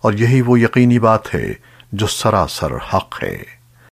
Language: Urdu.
اور یہی وہ یقینی بات ہے جو سراسر حق ہے۔